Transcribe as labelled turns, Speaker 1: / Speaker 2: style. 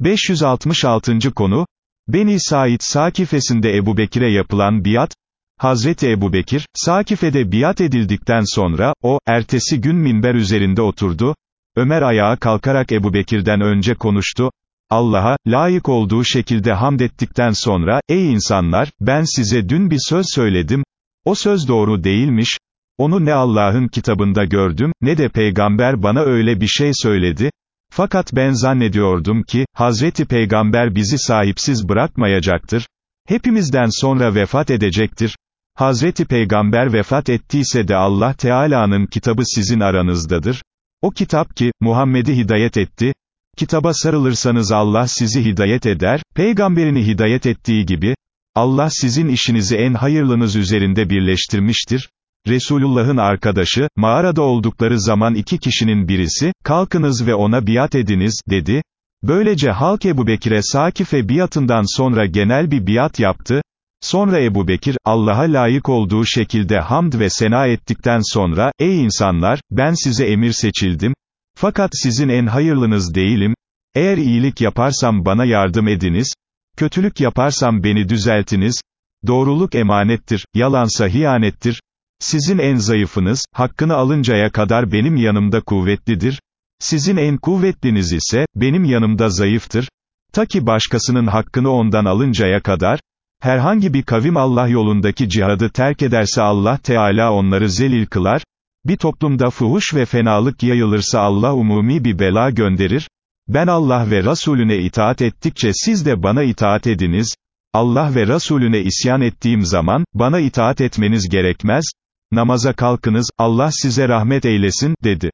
Speaker 1: 566. konu, Beni Said Sakifesinde Ebu Bekir'e yapılan biat, Hazreti Ebu Bekir, Sakife'de biat edildikten sonra, o, ertesi gün minber üzerinde oturdu, Ömer ayağa kalkarak Ebu Bekir'den önce konuştu, Allah'a, layık olduğu şekilde hamd ettikten sonra, ey insanlar, ben size dün bir söz söyledim, o söz doğru değilmiş, onu ne Allah'ın kitabında gördüm, ne de peygamber bana öyle bir şey söyledi, fakat ben zannediyordum ki, Hazreti Peygamber bizi sahipsiz bırakmayacaktır, hepimizden sonra vefat edecektir, Hazreti Peygamber vefat ettiyse de Allah Teala'nın kitabı sizin aranızdadır, o kitap ki, Muhammed'i hidayet etti, kitaba sarılırsanız Allah sizi hidayet eder, peygamberini hidayet ettiği gibi, Allah sizin işinizi en hayırlınız üzerinde birleştirmiştir, Resulullah'ın arkadaşı, mağarada oldukları zaman iki kişinin birisi, kalkınız ve ona biat ediniz, dedi. Böylece halk Ebu Bekir'e Sakife biatından sonra genel bir biat yaptı. Sonra Ebu Bekir, Allah'a layık olduğu şekilde hamd ve sena ettikten sonra, ey insanlar, ben size emir seçildim. Fakat sizin en hayırlınız değilim. Eğer iyilik yaparsam bana yardım ediniz. Kötülük yaparsam beni düzeltiniz. Doğruluk emanettir, yalansa hiyanettir. Sizin en zayıfınız, hakkını alıncaya kadar benim yanımda kuvvetlidir. Sizin en kuvvetliniz ise, benim yanımda zayıftır. Ta ki başkasının hakkını ondan alıncaya kadar, herhangi bir kavim Allah yolundaki cihadı terk ederse Allah Teala onları zelil kılar, bir toplumda fuhuş ve fenalık yayılırsa Allah umumi bir bela gönderir, ben Allah ve Resulüne itaat ettikçe siz de bana itaat ediniz, Allah ve Resulüne isyan ettiğim zaman, bana itaat etmeniz gerekmez, namaza kalkınız, Allah size rahmet eylesin, dedi.